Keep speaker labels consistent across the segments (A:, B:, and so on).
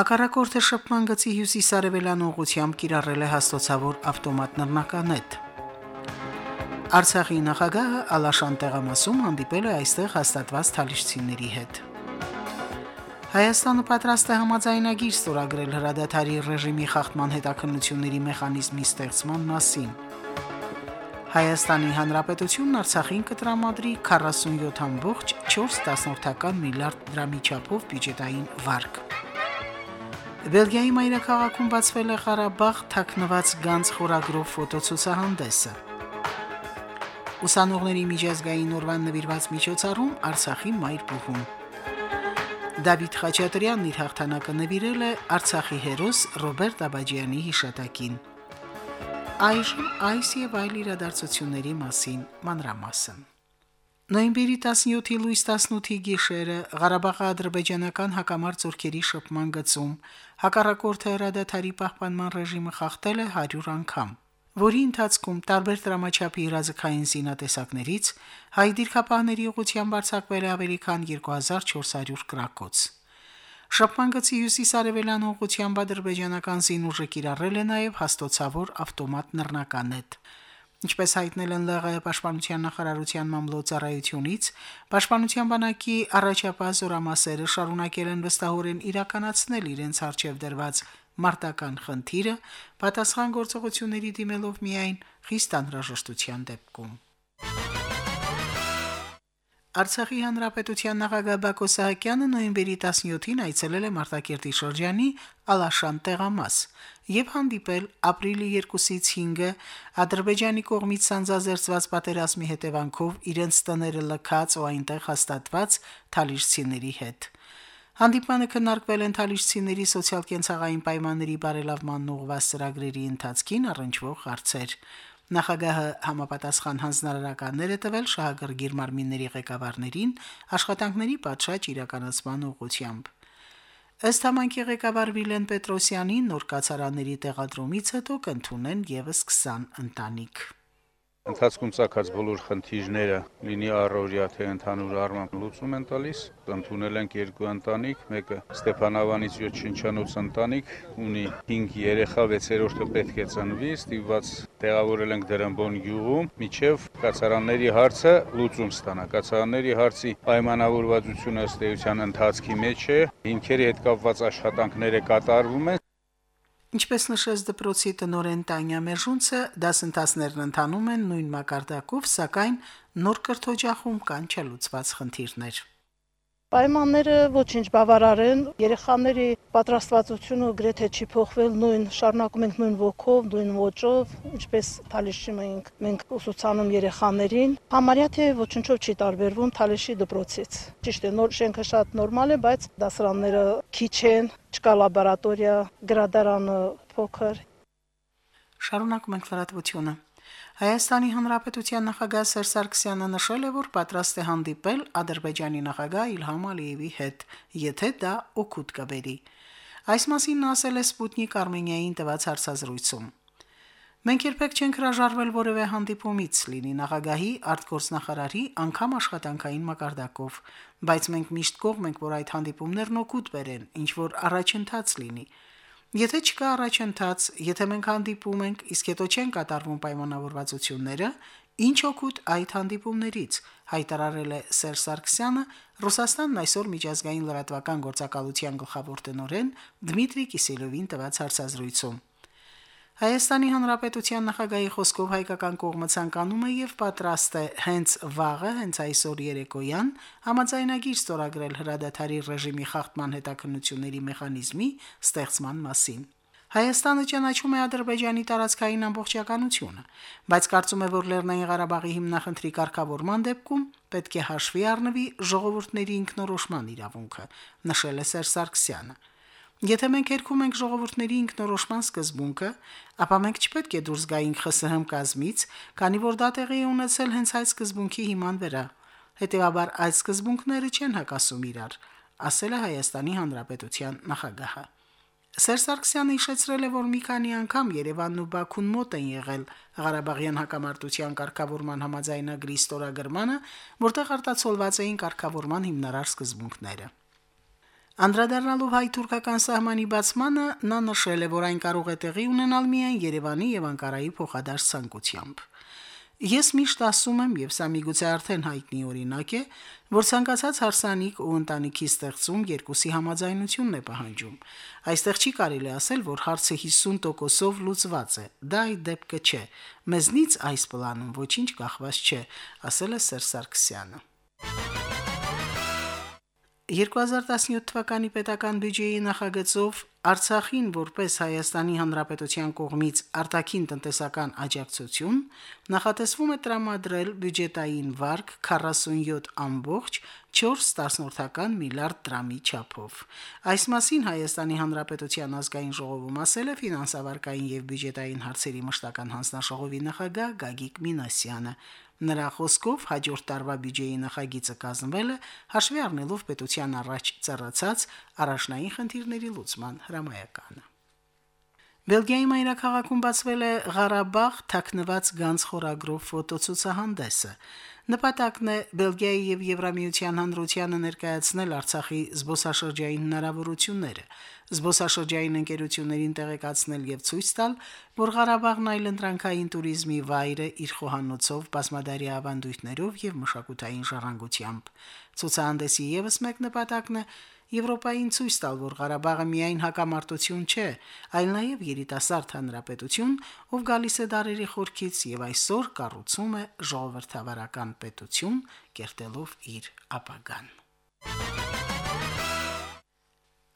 A: Հակառակորդը շփման գծի հյուսիսարևելան ուղությամբ կիրառել է հաստոցավոր ավտոմատ նռնականետ։ Արցախի նախագահը Ալաշան տեղամասում հանդիպել է այստեղ հաստատված թալիշցիների հետ։ Հայաստանը պատրաստ է համաձայնագիր ստորագրել հրադադարի ռեժիմի խախտման հետաքննությունների մեխանիզմի ստեղծման մասին։ Հայաստանի Հանրապետությունն Արցախին կտրամադրի 47.4 միլիարդ դրամի չափով բյուջետային վարկ։ Բելգիայի մայրաքաղաքում բացվել է Ղարաբաղ թաքնված գանձ խորագրով ֆոտոցուցահանդեսը։ Ուսանողների միջազգային օրվան նվիրված միջոցառում Արցախի մայր բուհում։ Դավիթ Խաչատրյանն իր հաղթանակը նվիրել է Արցախի հերոս Ռոբերտ Աբաջյանի հիշատակին։ Այժմ այս եւ այլ իրադարձությունների մասին մանրամասն։ Նոյեմբերի 17-ի լույս 18-ի գիշերը Ղարաբաղի ադրբեջանական հակամարտ ծորքերի շփման գծում հակառակորդը հրադադարի պահպանման ռեժիմը խախտել է 100 անգամ, որի ընթացքում տարբեր դրամաչափի իրազեկային զինատեսակներից հայ դիրքապահների ուղղությամբ արձակվել է ավելի քան 2400 գրակոց։ Շփման գծի հյուսիսարևելյան ուղղությամբ ադրբեջանական զինուժը կիրառել է նաև հաստոցավոր ավտոմատ նռնականետ։ Ինչպես հայտնել են ԼՂՀ պաշտպանության նախարարության մամլոյցարայությունից, պաշտպանության բանակի առաջապահ զորամասերը շարունակել են վստահորեն իրականացնել իրենց արժև դրված մարտական խնդիրը, պատասխան գործողությունների դիմելով միայն խիստ անհրաժեշտության դեպքում։ Արցախի հանրապետության նախագահ Բակո Սահակյանը նոյեմբերի 17-ին այցելել է Մարտակերտի շրջանի Ալաշան տեղամաս եւ հանդիպել ապրիլի 2-ից 5-ը Ադրբեջանի կողմից սանձազերծված պատերազմի հետևանքով իրենց տները լքած ու այնտեղ հաստատված թալիշցիների հետ։ Հանդիպանը քննարկվել են թալիշցիների սոցիալ-կենցաղային պայմանների բարելավման ուղղված ծրագրերի ընթացքին առնչվող հարցեր։ Նախագահը համապատասխան հանձնարարականներ է տվել շահագրգիռ մարմինների ղեկավարներին աշխատանքների պատշաճ իրականացման ուղղությամբ։ Ըստ համանքի ղեկավար Վիլեն Պետրոսյանի նոր կացարանների տեղադրումից հետո կընդունեն եւս 20 ընտանիք։
B: Ընթացքում ցակած բոլոր խնդիրները լինի առօրյա թե ընդհանուր առմամբ լուծում են տալիս։ Ընդունել ենք երկու ընտանիք, մեկը Ստեփանավանից 7 շնչանոց ընտանիք, ունի 5 երեխա, 6-րորդը պետք է ծնվի, ստիպված տեղավորել ենք Դրամբոն գյուղում, միջև կացարանների հարցը լուծում ստանա։ Կացարանների հարցի պայմանավորվածությունը ըստ էության ընթացքի մեջ է, հիմքերի հետ կապված աշխատանքները կատարվում են
A: Ինչպես նշեց դպրոցի տնօրեն Տանյա Մերժունցը, դասընթացներն ընթանում են նույն մակարդակով, սակայն նոր կրթօջախում կան չլուծված խնդիրներ։
C: Պայմանները ոչինչ բավարար են, երեխաների պատրաստվածությունը գրեթե չի փոխվել, նույն շարունակում ենք նույն ոգով, նույն ոճով, ինչպես Թալիշի մենք մենք ուսուցանում երեխաներին, համարյա թե ոչինչով չի տարբերվում Թալիշի դպրոցից։ Ճիշտ է, նոր շենքը շատ նորմալ է, բայց դասարանները քիչ են, չկա լաբորատորիա, գրադարանը փոքր։
A: Շարունակում ենք լրատվությունը։ Հայաստանի Հանրապետության նախագահ Սերժ Սարգսյանը նշել է, որ պատրաստ է հանդիպել Ադրբեջանի նախագահ Իլհամ Ալիևի հետ, եթե դա օգուտ կբերի։ Այս մասին նա ասել է Սպուտնիկ Արմենիային տված հարցազրույցում։ Մենք երբեք չենք հրաժարվել որևէ հանդիպումից, լինի նախագահի, արտգործնախարարի, անգամ աշխատանքային մակարդակով, բայց մենք միշտ կողմ ենք, որ այդ հանդիպումներն օգուտ բերեն, ինչ որ առաջընթաց լինի։ Եթե չկա առաջընթաց, եթե մենք հանդիպում ենք, իսկ հետո չեն կատարվում պայմանավորվածությունները, ինչ օգուտ այդ հանդիպումներից, հայտարարել է Սերժ Սարգսյանը Ռուսաստանն այսօր միջազգային լրատվական գործակալության գլխավոր տնօրեն Դմիտրի Կիսելովին տված հարցազրույցում։ Հայաստանի Հանրապետության նախագահի խոսքով հայկական կողմը ցանկանում է եւ պատրաստ է հենց վաղը, հենց այսօր երեկոյան համաձայնագիր ստորագրել հրադադարի ռեժիմի խախտման հետաքննությունների մեխանիզմի ստեղծման մասին։ Հայաստանը ճանաչում է Ադրբեջանի տարածքային ամբողջականությունը, բայց կարծում է, որ Լեռնային Ղարաբաղի հիմնախնդրի կարգավորման դեպքում պետք է հաշվի առնվի ժողովուրդների ինքնորոշման իրավունքը, նշել է Սերժ Սարգսյանը։ Եթե մենք երկում ենք ժողովուրդների ինքնորոշման սկզբունքը, ապա մենք չպետք է դուրս գայինք ԽՍՀՄ կազմից, քանի որ դա տեղի է ունեցել հենց այդ սկզբունքի հիման վրա։ Հետևաբար այդ սկզբունքները չեն հակասում իրար, ասել է Հայաստանի Հանրապետության նախագահը։ Սերժ Սարգսյանը հիշեցրել է, որ մի քանի անգամ Երևանն ու Բաքուն մոտ են եղել Ղարաբաղյան հակամարտության կարգավորման համաձայնագրի ստորագրմանը, որտեղ արտացոլված էին կարգավորման հիմնարար սկզբունքները։ Անդրադառնալով հայ-թուրքական սահմանի բացմանը, նա նշել է, որ այն կարող է տեղի ունենալ միայն Երևանի եւ Անկարայի փոխադարձ ցանկությամբ։ Ես միշտ ասում եմ, եւ սա միգուցե արդեն հայտնի օրինակ է, որ ցանկացած հարսանիք ու ընտանիքի ստեղծում երկուսի համաձայնությունն է պահանջում։ Այստեղ չի կարելի ասել, որ հարցը 50%-ով լուծված է։ Դա այդ դեպքը չէ։ Մեզնից այս պլանում ոչինչ կախված չէ, ասել է Սերժ Սարգսյանը։ 2017 թվականի պետական բյուջեի նախագծով Արցախին որպես Հայաստանի Հանրապետության կողմից արտաքին տնտեսական աջակցություն նախատեսվում է տրամադրել բյուջետային վարկ 47.4 միլիարդ դրամի չափով։ Այս մասին Հայաստանի Հանրապետության ազգային ժողովում ասել է ֆինանսավարկային եւ բյուջետային հարցերի մշտական հանձնաժողովի նախագահ Գագիկ Մինասյանը։ Նրա խոսքով հաջորդ տարվա բյուջեի նախագիծը կազմվել է հաշվի առնելով պետության առաջ ծառացած առաջնային խնդիրների լուծման հրամայականը։ Բելգիայի մայրաքաղաքում բացվել է Ղարաբաղ թաքնված գանձ խորագրով ֆոտոցուցահանդեսը։ Նպատակն է Բելգիայի եւ Եվրամիության հանրությանը ներկայացնել Արցախի զբոսաշրջային հնարավորությունները, զբոսաշրջային ընկերություններին տեղեկացնել եւ ցույց տալ, որ Ղարաբաղն այլընտրանքային туриզմի վայր է իր խոհանոցով, բազմադարի ավանդույթներով եւ մշակութային ժառանգությամբ։ Ցուցահանդեսի եւս մեկ նպատակն է Եվրոպային ցույց տալ, որ Ղարաբաղը միայն հակամարտություն չէ, այլ նաև երիտասարդ հանրապետություն, ով գալիս է դարերի խորքից եւ այսօր կառուցում է ժողովրդավարական պետություն, կերտելով իր ապագան։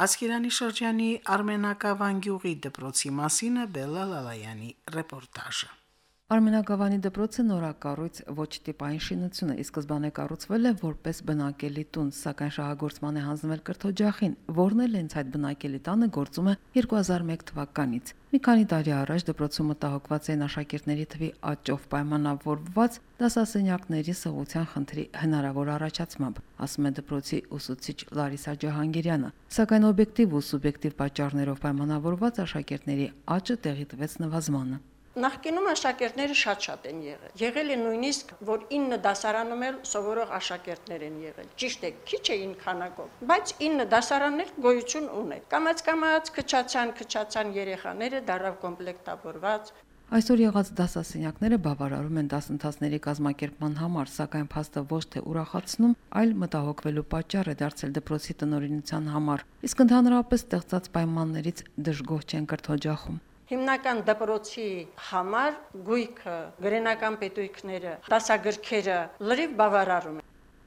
A: Ասկերանի շրջանի Արմենակավան գյուղի դպրոցի մասին է Բելլա Լալայանի ռեպորտաժը։
D: Արմենագավանի դպրոցը նորակառույց ոչ տիպային շինություն է, իսկ սկզբանե կառուցվել է որպես բնակելի տուն, սակայն շահագործման է հանձնվել կրթօջախին, որն էլ հենց այդ բնակելի տանը գործում է 2001 թվականից։ Մի քանի տարի առաջ դպրոցում մտահոգված էին աշակերտների թվի աճով պայմանավորված դասասենյակների սղության խնդրի հնարավոր առաջացմամբ, ասում է դպրոցի ուսուցիչ Լարիսա Ջահանգիրյանը։ Սակայն օբյեկտիվ ու սուբյեկտիվ պատճառներով պայմանավորված աշակերտների աճը տեղի տվեց նվազմանը։
E: Նախկինում աշակերտները շատ-շատ են եղել։ Եղել է նույնիսկ, որ 9 դասարանում էլ սովորող աշակերտներ են եղել։ Ճիշտ է, քիչ էին քանակով, բայց 9 դասարաններ գոյություն ունեն։ Կամած-կամած քչացան, քչացան երեխաները դարավ կոմպլեկտավորված,
D: Այսօր եղած դասասենյակները բավարարում են դասընթացների կազմակերպման համար, սակայն փաստը ոչ թե ուրախացնում, այլ մտահոգվելու պատճառ է դարձել դպրոցի տնօրինության համար։ Իսկ ընդհանրապես ստեղծած պայմաններից դժգոհ չեն կրթօջախում
E: հիմնական դպրոցի համար գույքը, գրենական պետույքները, դասագրքերը լրիվ բավարարում են։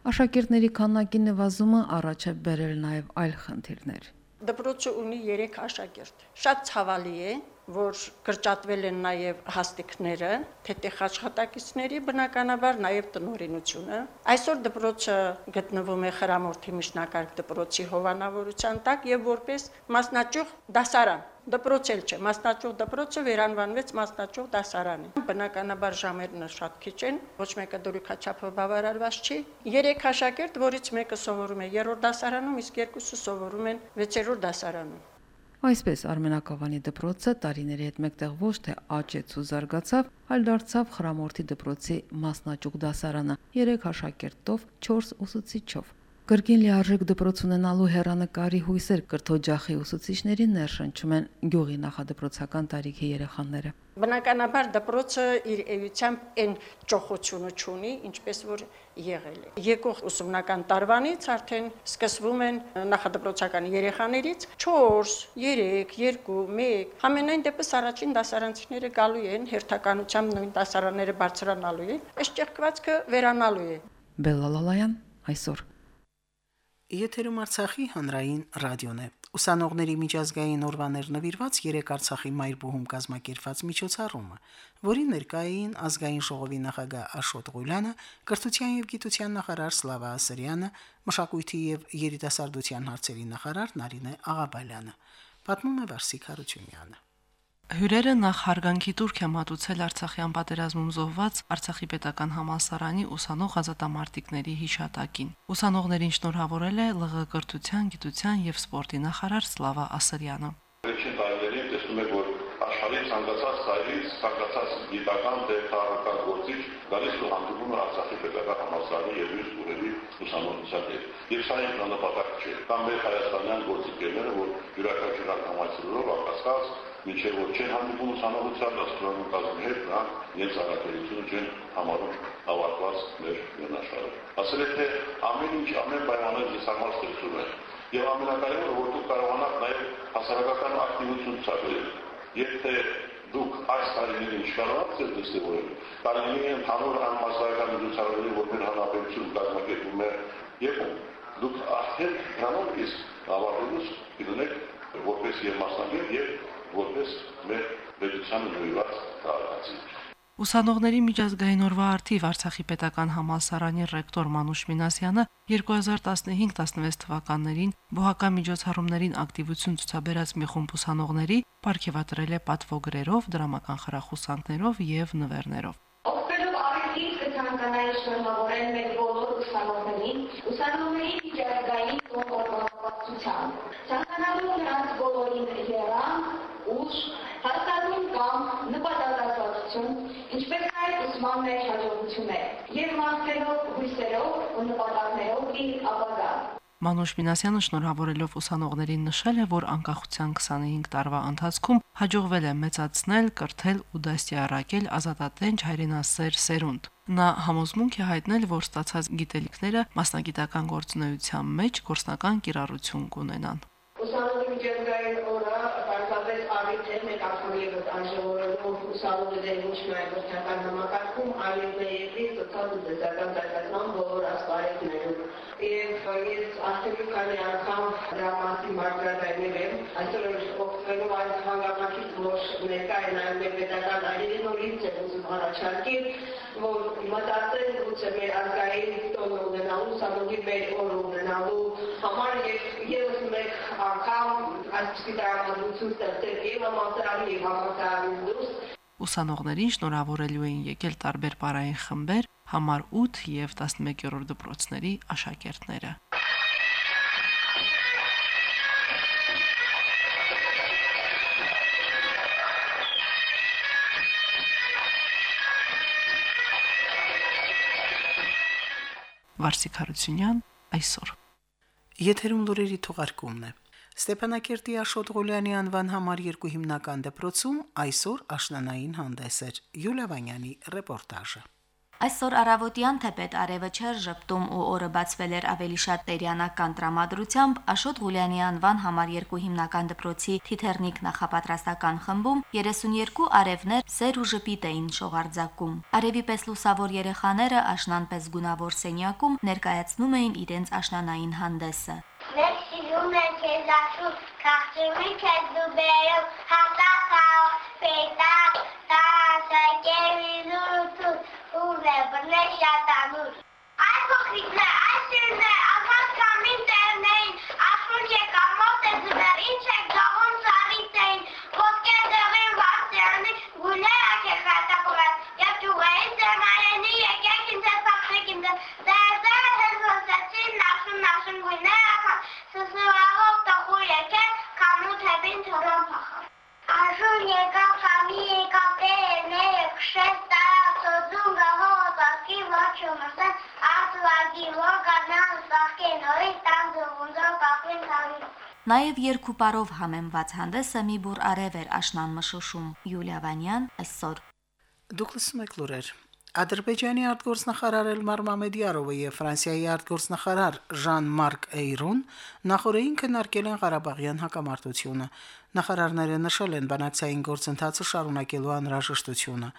D: Աշակերտների քանակի նվազումը առաջ է բերել նաև այլ խնդիրներ։
E: Դպրոցը ունի 3 աշակերտ։ Շատ ցավալի է, որ կրճատվել են նաև հաստիկները, թեթև աշխատակիցների բնականաբար նաև տնօրինությունը։ Այսօր դպրոցը գտնվում է Խրամորթի միջնակարգ դպրոցի հովանավորության տակ եւ որպես մասնաճյուղ դասարան դպրոց էլ չէ, մասնաճյուղ դպրոցը վերանվանվեց մասնաճյուղ դասարանի։ Բնականաբար ժամերն շատ քիչ են, ոչ մեկը դուրիքաչափով բավարարված չի։ Երեք աշակերտ, որից մեկը սովորում է 3-րդ դասարանում, իսկ երկուսը սովորում են 6-րդ դասարանում։
D: Այսպես Արմենակավանի դպրոցը տարիների հետ մեկտեղ ոչ թե աճեց ու զարգացավ, այլ դարձավ Խրամորթի դպրոցի մասնաճյուղ դասարանը 3 աշակերտով, 4 ուսուցիչով։ Կրկին լիարժեք դպրոց ունենալու հերանեկարի հույսեր կրթօջախի ուսուցիչներին ներշնչում են գյուղի նախադպրոցական տարիքի երեխաները։
E: Բնականաբար դպրոցը իր էությամբ այն ճոխությունը ունի, ինչպես որ եղել է։ Եկող ուսումնական տարվանից արդեն սկսվում են նախադպրոցական երեխաներից 4, 3, 2, 1։ Համենայն դեպս առաջին դասարանցիները գալու են հերթականությամբ նույն դասարանները բարձրանալու են։ Այս ճեղքվածքը վերանալու է։
D: Բելլալալայան այսօր
A: Եթերում Արցախի հանրային ռադիոն է։ Ուսանողների միջազգային օրվաներ նվիրված երեք Արցախի մայրբուհում կազմակերպված միջոցառումը, որի ներկային ազգային ժողովի նախագահ Աշոտ Ղուլյանը, կրթության եւ գիտության նախարար Սլավա Ասրյանը, մշակույթի եւ երիտասարդության հարցերի նախարար Նարինե Աղաբալյանը։ պատմում է Վարսիկ Հարությունյանը։
F: Հյուրերը նախ հարգանքի տուրք է մատուցել Արցախյան պատերազմում զոհված Արցախի պետական համալսարանի ուսանող ազատամարտիկների հիշատակին։ Ուսանողներին շնորհավորել է ԼՂ կրթության, գիտության եւ սպորտի նախարար Սլավա Ասրյանը։
G: Վերջին տարիներին տեսնում եք, որ աշխարհի ցանկացած ծայրից ցանկացած գիտական դեր քաղաքական գործիչ գալիս ու հանդիպում է Արցախի պետական համալսարանի եւ յուս ուրերի ուսանողների Եվ սա իմ նպատակ չէ։ Կամ մեր հայաստանյան գործիքները, որ յուրաքանչյուր անգամ այցելելով ակասկած միջև որ չեն հանդիպում ուսանողության դաստրոնի կազմի հետ, նրանք իրենց առաքելությունը չեն համարում ավարտված մեր մենաշարը։ Ասել է, թե ամեն ինչ, ամեն պայմաններ ձեզ համար ստեղծում է։ Եվ ամենակարևորը, որ դուք կարողանաք նաև հասարակական ակտիվություն ցուցաբերել։ Եթե դուք այս տարիներին չկարողաք ձեզ դրսևորել, տարիների ընդհանուր համասարական միջոցառումների, որ մեր հանրապետություն կազմակերպում է, եւ դուք արդեն դրանով իսկ ավարտելուց կլինեք որպես եւ մասնակից եւ որպես մեր պետությանը նույնված քաղաքացի։
F: Ուսանողների միջազգային օրվա արդիվ Արցախի պետական համալսարանի ռեկտոր Մանուշ Մինասյանը 2015-16 թվականներին բոհական միջոցառումներին ակտիվություն ցուցաբերած մի խումբ ուսանողների ապարգևատրել է պատվոգրերով, դրամական խրախուսանքներով եւ նվերներով։
H: կցանկանայի շնորհավորել մեր բոլոր ուսանողներին, ուսանողների միջազգային կողմնակցությամբ։ Ցանկանալու նրանց բոլորին երան, ուժ, հաստատուն կամ նպատակասացություն, ինչպես նաև ուսման մեջ հաջողություններ եւ մաղթելով հույսերով ու նպատակներով իր ապագա։
F: Մանուշ Մինասյանը շնորհավորելով ուսանողներին նշել է, որ անկախության 25 տարվա ընթացքում հաջողվել է մեծացնել, կրթել ու դաստիարակել ազատատենչ հայրենասեր սերունդ։ Նա համոզմունք է հայտնել, որ ստացած գիտելիքները մասնագիտական գործունեության մեջ գործնական կիրառություն կունենան։
H: Ուսանողի միջազգային օրը պարզապես առիթ է մեկ անգամ եւս արժևորելու ուսանողների ոչ միայն վրթական համակարգում, այլև ներերի սոցիալ ու դասական զարգացման բոլոր ասպարեզներում։ Եվ ես արդեն մի քանի անգամ դրա մասին մարգարեներ եմ, այսօր օգտվելով այս հանգամանքից, որ ներկա է նաև մեր պետական այրերի նորից եմ ուզում առաջարկել, որ մտածել գուցե մեր ազգային տոն ունենալու, ուսանողի մեր օր ունենալու համար եւ եւս մեկ անգամ այսպիսի դրամատուրգություն ստեղծել եւ համալսարանի եւ համալսարանի դուրս
F: Ուսանողներին շնորհավորելու էին եկել տարբեր պարային խմբեր, համար 8 եւ 11-րդ դպրոցների աշակերտները։ Վարսիկ Հարությունյան այսօր
A: Եթերում լուրերի թողարկումն է։ Ստեփանակերտի Աշոտ Ղուլյանի անվան համար երկու հիմնական դպրոցում այսօր աշնանային հանդես էր։ Յուլիա Վանյանի ռեպորտաժը։
I: Այսօր առավոտյան թեպետ արևը չէր ճպտում ու օրը բացվել էր ավելի շատ տերյանական տրամադրությամբ Աշոտ Ղուլյանի անվան համար երկու հիմնական դպրոցի Թիթեռնիկ նախապատրաստական խմբում 32 արևներ սեր ու ժպիտ էին շողարձակում։ Արևի պես լուսավոր երեխաները աշնանպես գունավոր սենյակում ներկայացնում էին իրենց աշնանային հանդեսը։
J: Մենք սիրում ենք քեզ աշուտ, քաղցրի քեզ դու բերում, հատակավ, պետակ, տասակերի զուրութուտ, ուր է բրներ շատանուր։ Այս փոխիկներ, այս սիրներ, աղաս
I: Նաև երկու պարով համեմված հանդեսը մի բուր արև էր աշնան մշուշում։ Յուլիա Վանյան այսօր
A: Դուք լսում եք լուրեր։ Ադրբեջանի արտգործնախարար Էլմար Մամեդիարովը եւ Ֆրանսիայի արտգործնախարար Ժան-Մարկ Էյրուն նախորդին քննարկել են Ղարաբաղյան հակամարտությունը։ Նախարարները նշել են բանակցային գործընթացը շարունակելու անհրաժեշտությունը։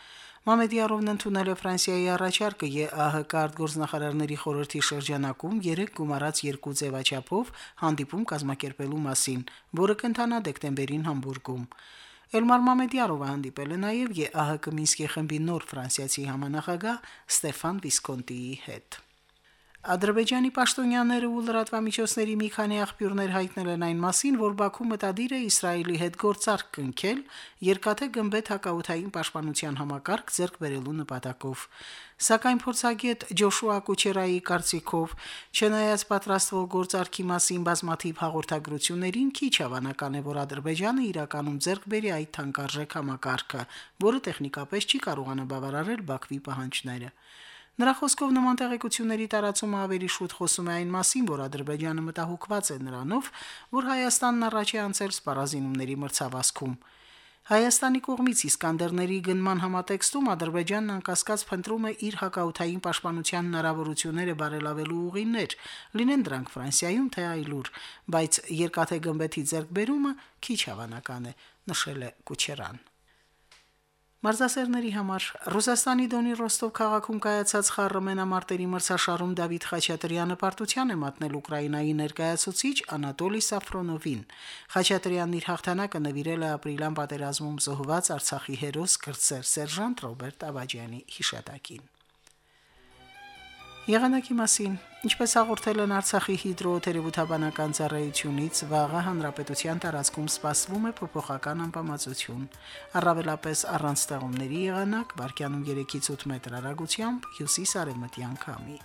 A: Մամեդիարովն ընդունել է Ֆրանսիայի առաջարկը ԵԱՀԿ արտգործնախարարների խորհրդի շրջանակում 3 գումարած երկու ձևաչափով հանդիպում կազմակերպելու մասին, որը կընթանա դեկտեմբերին Համբուրգում։ Էլմար Մամեդիարովը հանդիպել է նաև ԵԱՀԿ Մինսկի խմբի նոր ֆրանսիացի համանախագահ Ստեֆան Վիսկոնտիի հետ։ Ադրբեջանի պաշտոնյաները ու լրատվամիջոցների մի քանի աղբյուրներ հայտնել են այն մասին, որ Բաքու մտադիր է Իսրայելի հետ գործարք կնքել երկաթե գմբեթ հակաութային պաշտպանության համակարգ ձեռք բերելու նպատակով։ Սակայն փորձագետ Ջոշուա Կուչերայի կարծիքով, չնայած պատրաստվող գործարքի մասին բազմաթիվ հաղորդագրություններին, քիչ հավանական է, որ Ադրբեջանը իրականում ձեռք բերի այդ թանկարժեք համակարգը, որը տեխնիկապես չի կարողանա բավարարել Բաքվի պահանջները։ Նրա խոսքով նման տեղեկությունների տարածումը ավելի շուտ խոսում է այն մասին, որ Ադրբեջանը մտահոգված է նրանով, որ Հայաստանն առաջ է անցել սպառազինումների մրցավազքում։ Հայաստանի կողմից Իսկանդերների գնման համատեքստում Ադրբեջանն անկասկած փնտրում է իր հակաութային պաշտպանության հնարավորությունները բարելավելու ուղիներ, լինեն դրանք Ֆրանսիայում թե այլուր, բայց երկաթե գմբեթի ձեռքբերումը քիչ հավանական է, նշել է Կուչերան։ Մարզասերների համար. Ռուսաստանի Դոնի Ռոստով քաղաքում կայացած խառը մենամարտերի մրցաշարում Դավիթ Խաչատրյանը պարտության է մատնել Ուկրաինայի ներկայացուցիչ Անատոլի Սաֆրոնովին։ Խաչատրյանն իր հաղթանակը նվիրել է ապրիլյան պատերազմում զոհված Արցախի հերոս կրտսեր սերժանտ Ռոբերտ Աբաջյանի հիշատակին։ Եղանակի մասին. Ինչպես հաղորդել են Արցախի հիդրոթերապևտաբանական ծառայությունից, վաղը հանրապետության տարածքում սպասվում է փոփոխական անբավարարություն։ Առավելապես առանց ստեղումների եղանակ, վարկյանում 3-ից 8 մետր հեռագությամբ հյուսիս-արևմտյան քամի։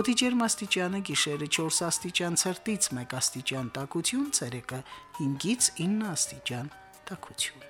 A: Օդի ջերմաստիճանը գիշերը 4 աստիճան ցրտից 1 աստիճան տաքություն, ցերեկը 5-ից 9 աստիճան տաքություն։